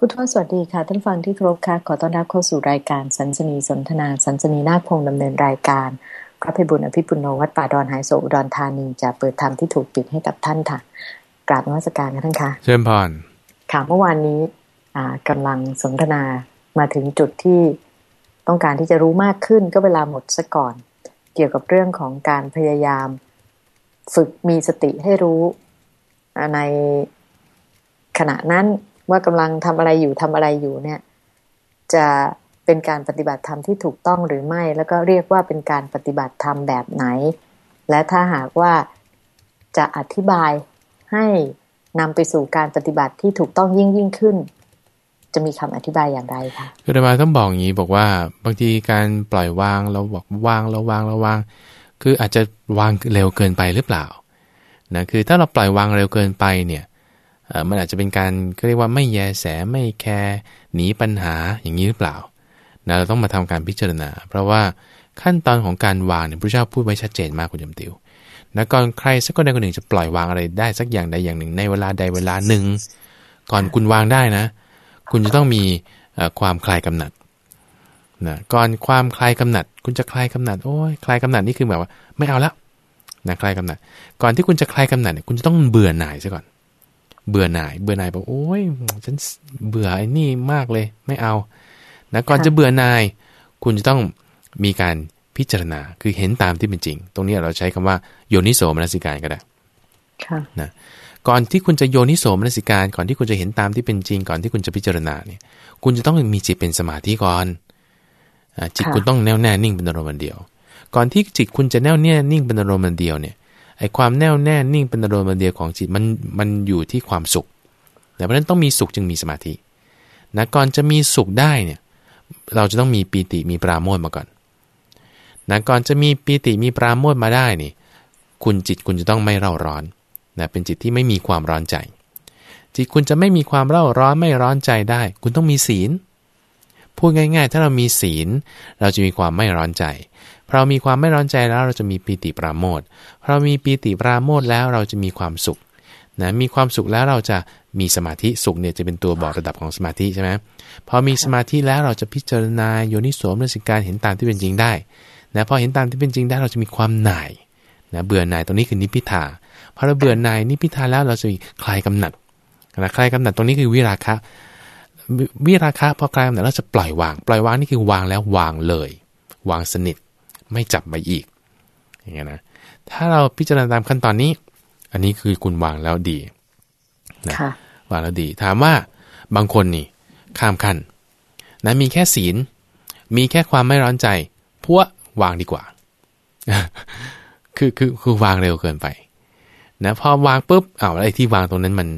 พุทธวสวัสดีค่ะ ท่านฟังที่ครบค่ะ ขอต้อนรับเข้าสู่รายการสันสนีสนทนา สันสนีนาคพงดำเนินรายการพระพิบุญอภิปุโนวัดป่าดอนหายโศอุดรธานีจะเปิดธรรมที่ถูกปิดให้กับท่านค่ะกราบนมัสการกันท่านค่ะเชิญพรค่ะเมื่อวานนี้กำลังสนทนามาถึงจุดที่ต้องการที่จะรู้มากขึ้นก็เวลาหมดซะก่อน เกี่ยวกับเรื่องของการพยายาม ฝึกมีสติให้รู้ในขณะนั้น ว่ากำลังทำอะไรอยู่ทำอะไรอยู่เนี่ย จะเป็นการปฏิบัติธรรมที่ถูกต้องหรือไม่ แล้วก็เรียกว่าเป็นการปฏิบัติธรรมแบบไหน และถ้าหากว่าจะอธิบายให้นำไปสู่การปฏิบัติที่ถูกต้องยิ่งยิ่งขึ้น จะมีคำอธิบายอย่างไรคะคือธรรมาต้องบอกอย่างนี้บอกว่าบางทีการปล่อยวางเราบอกวางเราวางเราวาง คืออาจจะวางเร็วเกินไปหรือเปล่านะคือถ้าเราปล่อยวางเร็วเกินไปเนี่ย มันอาจจะเป็นการเรียกว่าไม่แยแสไม่แคร์หนีปัญหาอย่างนี้หรือเปล่านะเราต้องมาทำการพิจารณา เพราะว่าขั้นตอนของการวางเนี่ยพระเจ้าพูดไว้ชัดเจนมากคุณยมติวนะก่อนใครสักคนใดคนหนึ่งจะปล่อยวางอะไรได้สักอย่างใดอย่างหนึ่งในเวลาใดเวลาหนึ่ง ก่อนคุณวางได้นะ คุณจะต้องมีความคลายกำหนัดนะก่อนความคลายกำหนัด คุณจะคลายกำหนัดโอ้ยคลายกำหนัดนี่คือแบบว่า ไม่เอาแล้วนะคลายกำหนัด ก่อนที่คุณจะคลายกำหนัดเนี่ยคุณจะต้องเบื่อหน่ายซะก่อน เบื่อหน่าย เบื่อหน่ายบอกโอ้ยฉันเบื่อไอ้นี่มากเลย ไม่เอานะก่อนจะเบื่อหน่าย คุณจะต้องมีการพิจารณาคือเห็นตามที่เป็นจริง ตรงนี้เราใช้คำว่าโยนิโสมนสิการก็ได้นะก่อนที่คุณจะโยนิโสมนสิการ ก่อนที่คุณจะเห็นตามที่เป็นจริง ก่อนที่คุณจะพิจารณาเนี่ยคุณจะต้องมีจิตเป็นสมาธิก่อนจิตคุณต้องแน่วแน่นิ่งเป็นอารมณ์เดียว ก่อนที่จิตคุณจะแน่วแน่นิ่งเป็นอารมณ์เดียวเนี่ย ไอ้ความแน่วแน่นิ่งเป็นอารมณ์เดียวของจิตมันมันอยู่ที่ความสุขแต่เพราะนั้นต้องมีสุขจึงมีสมาธินะก่อนจะมีสุขได้เนี่ยเราจะต้องมีปีติมีปราโมทมาก่อนนะก่อนจะมีปีติมีปราโมทมาได้นี่ คุณจิตคุณจะต้องไม่เร่าร้อนนะเป็นจิตที่ไม่มีความร้อนใจ จิตคุณจะไม่มีความเร่าร้อนไม่ร้อนใจได้ คุณต้องมีศีล พูดง่าย ๆ ถ้าเรามีศีล เราจะมีความไม่ร้อนใจ เรามีความไม่ร้อนใจแล้วเราจะมีปีติปราโมทเรามีปีติปราโมทแล้วเราจะมีความสุขนะมีความสุขแล้วเราจะมีสมาธิสุขเนี่ยจะเป็นตัวบอกระดับของสมาธิใช่ไหมพอมีสมาธิแล้วเราจะพิจารณาโยนิโสมนสิการเห็นตามที่เป็นจริงได้นะพอเห็นตามที่เป็นจริงได้เราจะมีความหน่ายนะเบื่อหน่ายตรงนี้คือนิพิทาพอเราเบื่อหน่ายนิพิทาแล้วเราจะคลายกำหนัดนะคลายกำหนัดตรงนี้คือวิราคะ วิราคะพอคลายกำหนัดเราจะปล่อยวาง ปล่อยวางนี่คือวางแล้ววางเลย วางสนิท ไม่จับไปอีก อย่างเงี้ยนะ ถ้าเราพิจารณาตามขั้นตอนนี้ อันนี้คือคุณวางแล้วดีนะวางแล้วดี ถามว่าบางคนนี่ข้ามขั้นนะมีแค่ศีล มีแค่ความไม่ร้อนใจพวกวางดีกว่า คือคือคือวางเร็วเกินไปนะพอวางปุ๊บอ้าวไอ้ที่วางตรงนั้นมัน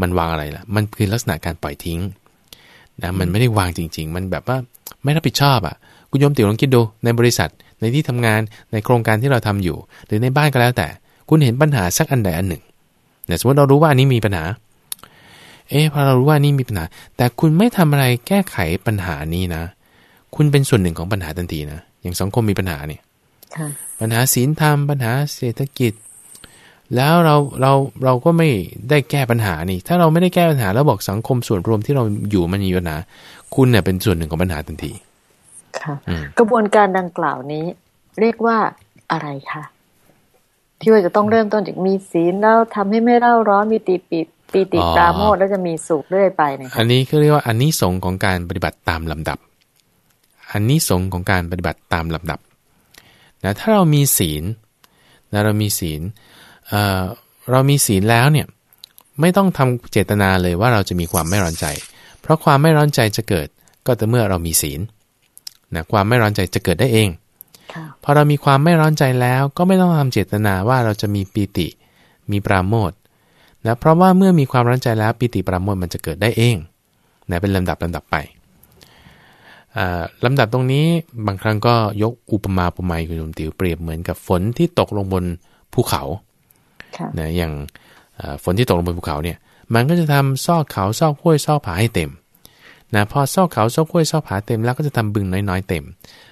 มันวางอะไรล่ะ มันคือลักษณะการปล่อยทิ้งนะมันไม่ได้วางจริง ๆ มันแบบว่าไม่รับผิดชอบอะ คุณยมติ๋วลองคิดดูในบริษัท ในที่ทำงานในโครงการที่เราทำอยู่ หรือในบ้านก็แล้วแต่ คุณเห็นปัญหาสักอันใดอันหนึ่งเนี่ยสมมติเรารู้ว่าอันนี้มีปัญหา เอ๊ะพอเรารู้ว่านี่มีปัญหา แต่คุณไม่ทำอะไรแก้ไขปัญหานี้นะ คุณเป็นส่วนหนึ่งของปัญหาทันทีนะ อย่างสังคมมีปัญหาเนี่ยปัญหาศีลธรรมปัญหาเศรษฐกิจ แล้วเราเราเราก็ไม่ได้แก้ปัญหานี่ ถ้าเราไม่ได้แก้ปัญหาแล้วบอกสังคมส่วนรวมที่เราอยู่มันมีปัญหา คุณเนี่ยเป็นส่วนหนึ่งของปัญหาทันที ค่ะ กระบวนการดังกล่าวนี้ เรียกว่าอะไรคะที่ว่าจะต้องเริ่มต้นจากมีศีลแล้วทำให้ไม่เล่าร้อนมีตีปีปีติปราโมทแล้วจะมีสุขเรื่อยไปเนี่ยอันนี้คือเรียกว่าอันนี้สงของการปฏิบัติตามลำดับ อันนี้สงของการปฏิบัติตามลำดับนะถ้าเรามีศีลนะเรามีศีลเอ่อเรามีศีลแล้วเนี่ยไม่ต้องทำเจตนาเลยว่าเราจะมีความไม่ร้อนใจ เพราะความไม่ร้อนใจจะเกิดก็แต่เมื่อเรามีศีล นะความไม่ร้อนใจจะเกิดได้เองพอเรามีความไม่ร้อนใจแล้วก็ไม่ต้องทำเจตนาว่าเราจะมีปีติ มีปราโมทนะเพราะว่าเมื่อมีความร้อนใจแล้วปีติปราโมทมันจะเกิดได้เองนะเป็นลำดับลำดับไปลำดับตรงนี้บางครั้งก็ยกอุปมาอุปไมยคุณมติวเปรียบเหมือนกับฝนที่ตกลงบนภูเขานะอย่างฝนที่ตกลงบนภูเขาเนี่ย มันก็จะทำซอกเขาซอกห้วยซอกผาให้เต็ม นะพอซอกเขาซอกห้วยซอกผาเต็มแล้วก็จะทำบึงน้อยๆเต็ม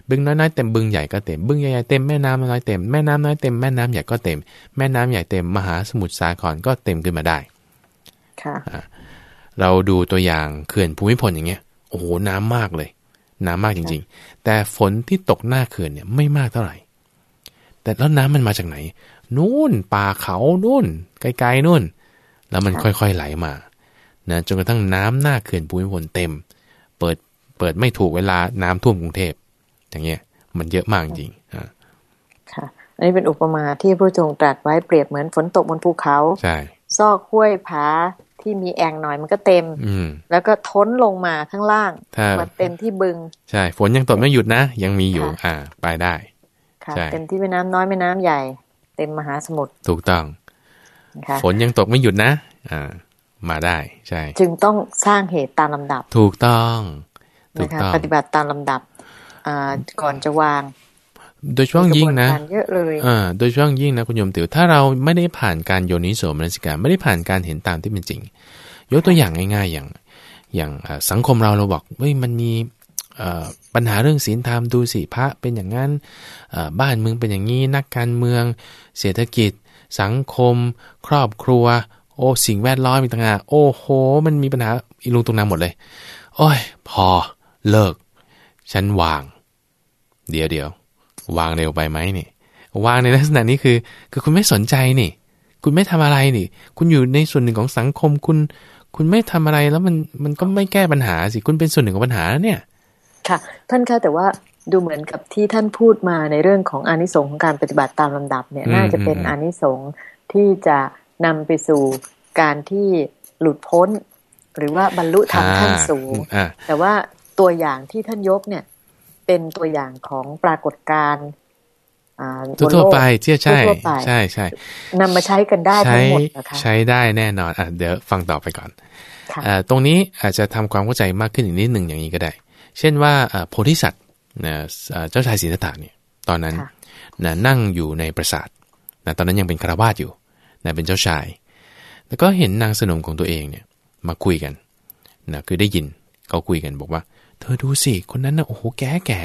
บึงน้อยๆเต็มบึงใหญ่ก็เต็มบึงใหญ่ๆเต็มแม่น้ำน้อยเต็มแม่น้ำน้อยเต็มแม่น้ำใหญ่ก็เต็มแม่น้ำใหญ่เต็มมหาสมุทรสาครก็เต็มขึ้นมาได้ค่ะเราดูตัวอย่างเขื่อนภูมิพลอย่างเงี้ยโอ้โหน้ำมากเลย น้ำมากจริง ๆ แต่ฝนที่ตกหน้าเขื่อนเนี่ยไม่มากเท่าไหร่ แต่แล้วน้ำมันมาจากไหน นู่นป่าเขานู่นไกลๆนู่น แล้วมันค่อยๆไหลมานะจนกระทั่งน้ำหน้าเขื่อนภูมิพลเต็ม เปิดเปิดไม่ถูกเวลาน้ำท่วมกรุงเทพอย่างเงี้ย มันเยอะมากจริงอ่าค่ะ อันนี้เป็นอุปมาที่พระจงตรัสไว้เปรียบเหมือนฝนตกบนภูเขาใช่ซอกห้วยผาที่มีแอ่งหน่อยมันก็เต็ม อืมแล้วก็ท้นลงมาข้างล่างถ้ามาเต็มที่บึง ใช่ ฝนยังตกไม่หยุดนะ ยังมีอยู่ค่ะอ่า ไปได้ค่ะใช่เต็มที่แม่น้ำน้อยแม่น้ำใหญ่ เต็มมหาสมุทรถูกต้องนะคะฝนยังตกไม่หยุดนะ อ่า มาได้ใช่ จึงต้องสร้างเหตุตามลำดับ ถูกต้องถูนะกคะต้องปฏิบัติตามลำดับอ่าก่อนจะวาง โดยเฉพาะยิ่งนะมีกรบวการเยอะเลยอ่าโดยเฉพาะยิ่งนะคุณโยมติ๋วถ้าเราไม่ได้ผ่านการโยนิโสมนสิการไม่ได้ผ่านการเห็นตามที่เป็นจริง ยกตัวอย่างง่าย ๆ อย่าง อย่างอ่าสังคมเราเราบอกเฮ้ยมันมีเอ่อปัญหาเรื่องศีลธรรมดูสิพระเป็นอย่างนั้นเอ่อบ้านเมืองเป็นอย่างนี้นักการเมือง เศรษฐกิจ สังคม ครอบครัว โอ้สิ่งแวดล้อมมีต่างหากโอ้โห มันมีปัญหาอีลุงตรงนั้นหมดเลย โอ้ย พอเลิก ฉันวาง เดี๋ยวเดี๋ยววางเร็วไปไหมนี่ วางในลักษณะนี้คือ คือคุณไม่สนใจนี่ คุณไม่ทำอะไรนี่ คุณอยู่ในส่วนหนึ่งของสังคมคุณ คุณไม่ทำอะไรแล้วมันมันก็ไม่แก้ปัญหาสิคุณเป็นส่วนหนึ่งของปัญหาแล้วเนี่ย ค่ะ ท่านคะแต่ว่าดูเหมือนกับที่ท่านพูดมาในเรื่องของอานิสงส์ของการปฏิบัติตามลำดับเนี่ยอืมน่าจะเป็นอืมอานิสงส์ที่จะ นำไปสู่การที่หลุดพ้น หรือว่าบรรลุธรรมขั้นสูงอ่าแต่ว่าตัวอย่างที่ท่านยกเนี่ย เป็นตัวอย่างของปรากฏการณ์อ่าบนทั่วโลกๆไปเชื่อใช่ทั่วๆไปใช่ใช่นำมาใช้กันได้ทั้ใช้งหมดนะคะใช้ได้แน่นอนอะเดี๋ยวฟังต่อไปก่อนค่ะอ่าตรงนี้อาจจะทำความเข้าใจมากขึ้นอีกนิดหนึ่งอย่างนี้ก็ได้ เช่นว่าอ่าโพธิสัตว์นะอ่าเจ้าชายสิทธัตถะเนี่ยตอนนั้นค่ะนะนั่งอยู่ในปราสาทนะตอนนั้นยังเป็นคารวาสอยู่ นะเป็นเจ้าชาย แล้วก็เห็นนางสนมของตัวเองเนี่ยมาคุยกันนะคือได้ยินเขาคุยกันบอกว่า เธอดูสิคนนั้นนะโอ้โหแก่แก่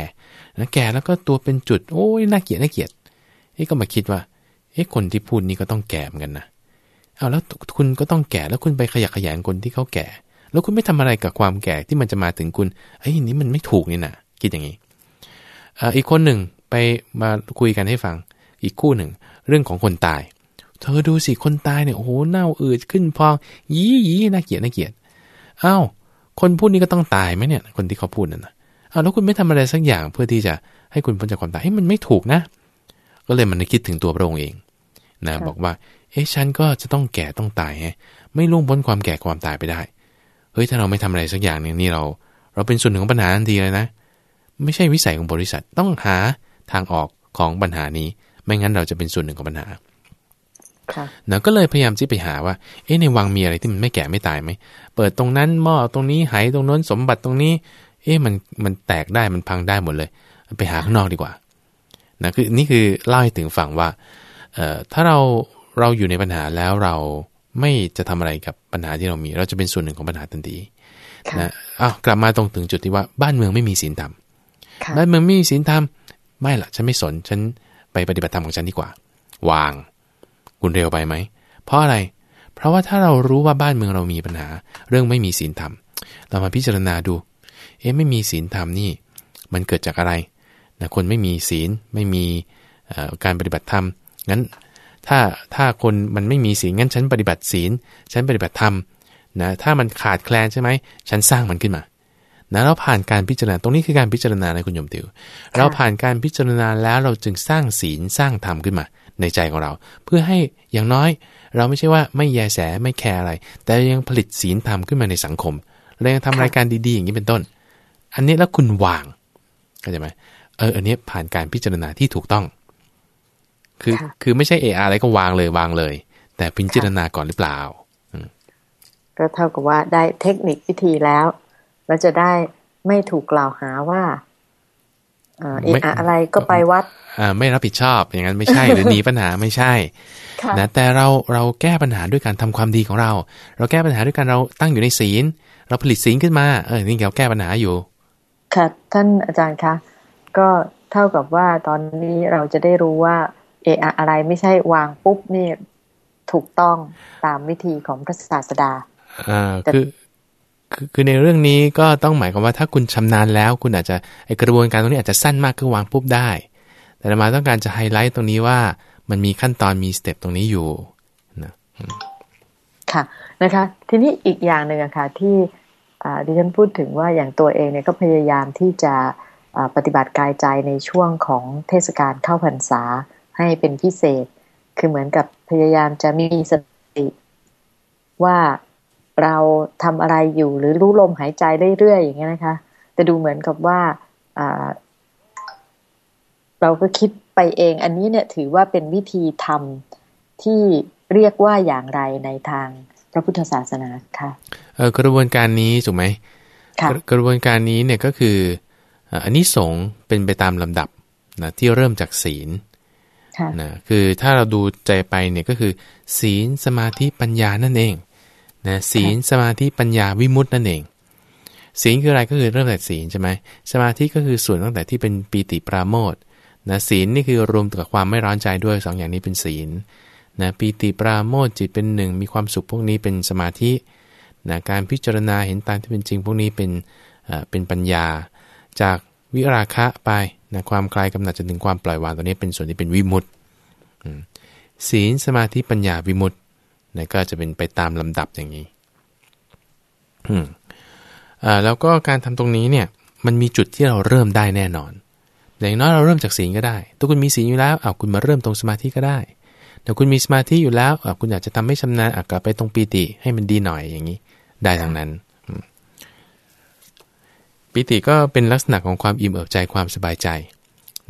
นะแก่แล้วก็ตัวเป็นจุดโอ้ยน่าเกลียดน่าเกลียดเอ๊ะก็มาคิดว่าเอ๊ะคนที่พูดนี้ก็ต้องแก่เหมือนกันนะเอาแล้วคุณก็ต้องแก่แล้วคุณไปขยักขยงคนที่เขาแก่ แล้วคุณไม่ทำอะไรกับความแก่ที่มันจะมาถึงคุณเอ้ยนี่มันไม่ถูกนี่นะคิดอย่างนี้อีกคนหนึ่งไปมาคุยกันให้ฟัง อีกคู่หนึ่ง เรื่องของคนตาย เธอดูสิคนตายเนี่ยโอ้โหเน่าอืดขึ้นพองยี่ยี่น่าเกลียดน่าเกลียดอ้าวคนพูดนี้ก็ต้องตายไหมเนี่ย คนที่เขาพูดนั่นนะอ้าวแล้วคุณไม่ทำอะไรสักอย่างเพื่อที่จะให้คุณพ้นจากความตายให้ยมันไม่ถูกนะ ก็เลยมันคิดถึงตัวพระองค์เองนะค่ะบอกว่า เอ๊ะฉันก็จะต้องแก่ต้องตายไงไม่ล่วงพ้นความแก่ความตายไปได้ เฮ้ยถ้าเราไม่ทำอะไรสักอย่างหนึ่งนี่เรา เราเป็นส่วนหนึ่งของปัญหาทันทีเลยนะ ไม่ใช่วิสัยของบริษัทต้องหาทางออกของปัญหานี้ ไม่งั้นเราจะเป็นส่วนหนึ่งของปัญหา ค่ะนะก็เลยพยายามที่ไปหาว่า เอ๊ะในวังมีอะไรที่มันไม่แก่ไม่ตายไหม เปิดตรงนั้นหม้อตรงนี้ไหตรงโน้นสมบัติตรงนี้ เอ๊ะมันมันแตกได้มันพังได้หมดเลย ไปหาข้างนอกดีกว่า นะคือนี่คือเล่าให้ถึงฝั่งว่า เอ่อถ้าเราเราอยู่ในปัญหาแล้วเราไม่จะทำอะไรกับปัญหาที่เรามี เราจะเป็นส่วนหนึ่งของปัญหาทันทีค่ะนะอ้าวกลับมาตรงถึงจุดที่ว่าบ้านเมืองไม่มีศีลธรรมค่ะบ้านเมืองไม่มีศีลธรรมไม่ละฉันไม่สนฉันไปปฏิบัติธรรมของฉันดีกว่า วาง คุณเร็วไปไหม เพราะอะไร เพราะว่าถ้าเรารู้ว่าบ้านเมืองเรามีปัญหา เรื่องไม่มีศีลธรรม เรามาพิจารณาดู เอ๊ะไม่มีศีลธรรมนี่ มันเกิดจากอะไรนะคนไม่มีศีลไม่มีการปฏิบัติธรรม งั้นถ้าถ้าคนมันไม่มีศีลงั้นฉันปฏิบัติศีล ฉันปฏิบัติธรรมนะถ้ามันขาดแคลนใช่ไหมฉันสร้างมันขึ้นมา นะเราผ่านการพิจารณาตรงนี้คือการพิจารณาในคุณโยมติว เราผ่านการพิจารณาแล้วเราจึงสร้างศีลสร้างธรรมขึ้นมา ในใจของเรา เพื่อให้อย่างน้อย เราไม่ใช่ว่าไม่แยแสไม่แคร์อะไร แต่ยังผลิตศีลธรรมขึ้นมาในสังคมเรายังทำรายการดีๆอย่างนี้เป็นต้น อันนี้แล้วคุณวางเข้าใจไหมเอออันนี้ผ่านการพิจารณาที่ถูกต้อง คือค่ะคือไม่ใช่เอออะไรก็วางเลยวางเลย แต่พิจารณาก่อนหรือเปล่าก็เท่ากับว่าได้เทคนิควิธีแล้ว แล้วจะได้ไม่ถูกกล่าวหาว่าเอ่อเอะไม่อะอะไรก็ไปวัดอ่าไม่รับผิดชอบอย่างนั้นไม่ใช่ หรือหนีปัญหาไม่ใช่ค่ะนะแต่เราเราแก้ปัญหาด้วยการทำความดีของเรา เราแก้ปัญหาด้วยการเราตั้งอยู่ในศีล เราผลิตศีลขึ้นมาเออนี่เราแก้ปัญหาอยู่ ค่ะท่านอาจารย์คะก็เท่ากับว่าตอนนี้เราจะได้รู้ว่า เอะอะอะไรไม่ใช่วางปุ๊บนี่ถูกต้องตามวิธีของพระศาสดาอ่าแต่คือ คือคือในเรื่องนี้ก็ต้องหมายความว่าถ้าคุณชำนาญแล้ว คุณอาจจะไอกระบวนการตรงนี้อาจจะสั้นมากคือวางปุ๊บได้ แต่มาต้องการจะไฮไลท์ตรงนี้ว่ามันมีขั้นตอนมีสเต็ปตรงนี้อยู่นะค่ะนะคะ ทีนี้อีกอย่างหนึ่งอะค่ะที่ดิฉันพูดถึงว่าอย่างตัวเองเนี่ยก็พยายามที่จะปฏิบัติกายใจในช่วงของเทศกาลเข้าพรรษาให้เป็นพิเศษ คือเหมือนกับพยายามจะมีสติว่า เราทำอะไรอยู่หรือรู้ลมหายใจเรื่อยๆอย่างเงี้ยนะคะแต่ดูเหมือนกับว่าเราก็คิดไปเอง อันนี้เนี่ยถือว่าเป็นวิธีทำที่เรียกว่าอย่างไรในทางพระพุทธศาสนาค่ะเออกระบวนการนี้ถูกไหมกระบวนการนี้เนี่ยก็คืออันนี้สงเป็นไปตามลำดับนะที่เริ่มจากศีลนะคือถ้าเราดูใจไปเนี่ยก็คือ ศีลสมาธิปัญญานั่นเอง นะศีลสมาธิปัญญาวิมุตตินั่นเอง ศีลคืออะไรก็คือเริ่มแต่ศีลใช่ไหมสมาธิก็คือส่วนตั้งแต่ที่เป็นปีติปราโมทนะศีลนี่คือรวมกับความไม่ร้อนใจด้วยสองอย่างนี้เป็นศีลนะปีติปราโมทจิตเป็นหนึ่งมีความสุขพวกนี้เป็นสมาธินะการพิจารณาเห็นตามที่เป็นจริงพวกนี้เป็นเป็นปัญญา จากวิราคะไปนะความคลายกำหนัดจนถึงความปล่อยวางตัวนี้เป็นส่วนที่เป็นวิมุตติศีลสมาธิปัญญาวิมุตติ นะก็จะเป็นไปตามลำดับอย่างนี้อืมอ่าแล้วก็การทำตรงนี้เนี่ยมันมีจุดที่เราเริ่มได้แน่นอน อย่างน้อยเราเริ่มจากศีลก็ได้ถ้าคุณมีศีลอยู่แล้วเอาคุณมาเริ่มตรงสมาธิก็ได้แต่คุณมีสมาธิอยู่แล้วคุณอยากจะทำให้ชำนาญกลับไปตรงปีติให้มันดีหน่อยอย่างนี้ ได้ทั้งนั้นปิติก็เป็นลักษณะของความอิ่มเอิบใจความสบายใจ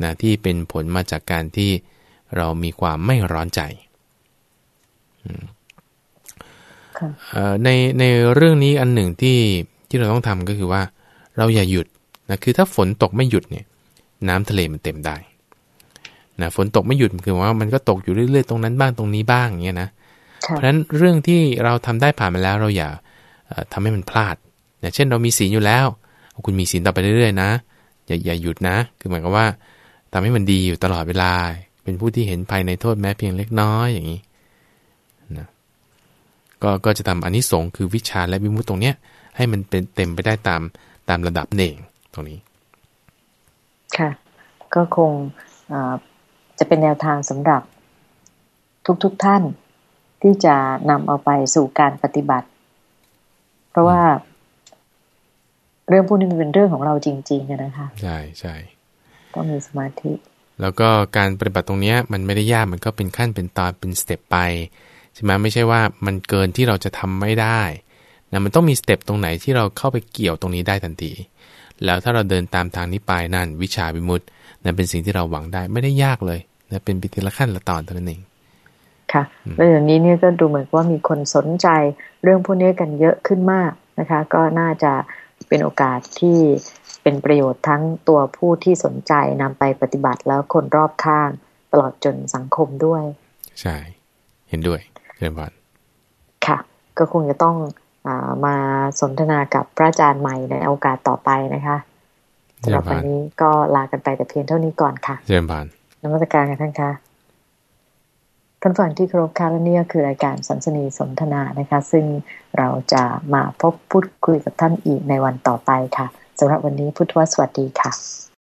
นะที่เป็นผลมาจากการที่เรามีความไม่ร้อนใจ ในในเรื่องนี้อันหนึ่งที่ที่เราต้องทำก็คือว่า เราอย่าหยุดนะคือถ้าฝนตกไม่หยุดเนี่ย น้ำทะเลมันเต็มได้นะฝนตกไม่หยุดคือว่ามันก็ตกอยู่เรื่อยๆตรงนั้นบ้างตรงนี้บ้างอย่างเงี้ยนะเพราะฉะนั้นเรื่องที่เราทำได้ผ่านมาแล้วเราอย่าทำให้มันพลาดอย่างเช่นเรามีศีลอยู่แล้ว คุณมีศีลต่อไปเรื่อยๆนะอย่าอย่าหยุดนะ คือหมายความว่าทำให้มันดีอยู่ตลอดเวลา เป็นผู้ที่เห็นภายในโทษแม้เพียงเล็กน้อยอย่างนี้นะ ก็ก็จะทำอันนี้สงคือวิชาและวิมุตตรงเนี้ยให้มันเป็นเต็มไปได้ตามตามระดับเน่งตรงนี้ ค่ะ ก็คงจะเป็นแนวทางสำหรับทุกๆทท่านที่จะนำเอาไปสู่การปฏิบัติ เพราะว่า เรื่องพวกนี้มันเป็นเรื่องของเราจริงๆนะคะใช่ใช่ต้องมีสมาธิ แล้วก็การปฏิบัติตรงนี้มันไม่ได้ยากมันก็เป็นขั้นเป็นตอนเป็น step ไป ใช่ไหมไม่ใช่ว่ามันเกินที่เราจะทำไม่ได้นะมันต้องมี step ตรงไหนที่เราเข้าไปเกี่ยวตรงนี้ได้ทันทีแล้วถ้าเราเดินตามทางนี้ไปนั่น วิชชาวิมุตตินั่นเป็นสิ่งที่เราหวังได้ไม่ได้ยากเลยนะเป็นไปทีละขั้นละตอนเท่านั้นเองค่ะแล้วอย่างนี้เนี่ยก็ดูเหมือนว่ามีคนสนใจเรื่องพวกนี้กันเยอะขึ้นมากนะคะ ก็น่าจะเป็นโอกาสที่เป็นประโยชน์ทั้งตัวผู้ที่สนใจนำไปปฏิบัติแล้วคนรอบข้าง ตลอดจนสังคมด้วย ใช่ เห็นด้วย เรียนวันค่ะ ก็คงจะต้องอมาสนทนากับพระอาจารย์ใหม่ในโอกาสต่อไปนะคะสำหรับวันนี้ก็ลากันไปแต่เพียงเท่านี้ก่อนค่ะเยี่ยมบานนมัสการกันท่านคะท่านฟังที่ครบค่ะและนี่ก็คือรายการสันสนีสนทนานะคะ ซึ่งเราจะมาพบพูดคุยกับท่านอีกในวันต่อไปค่ะสำหรับวันนี้พุทธวสวัสดีค่ะ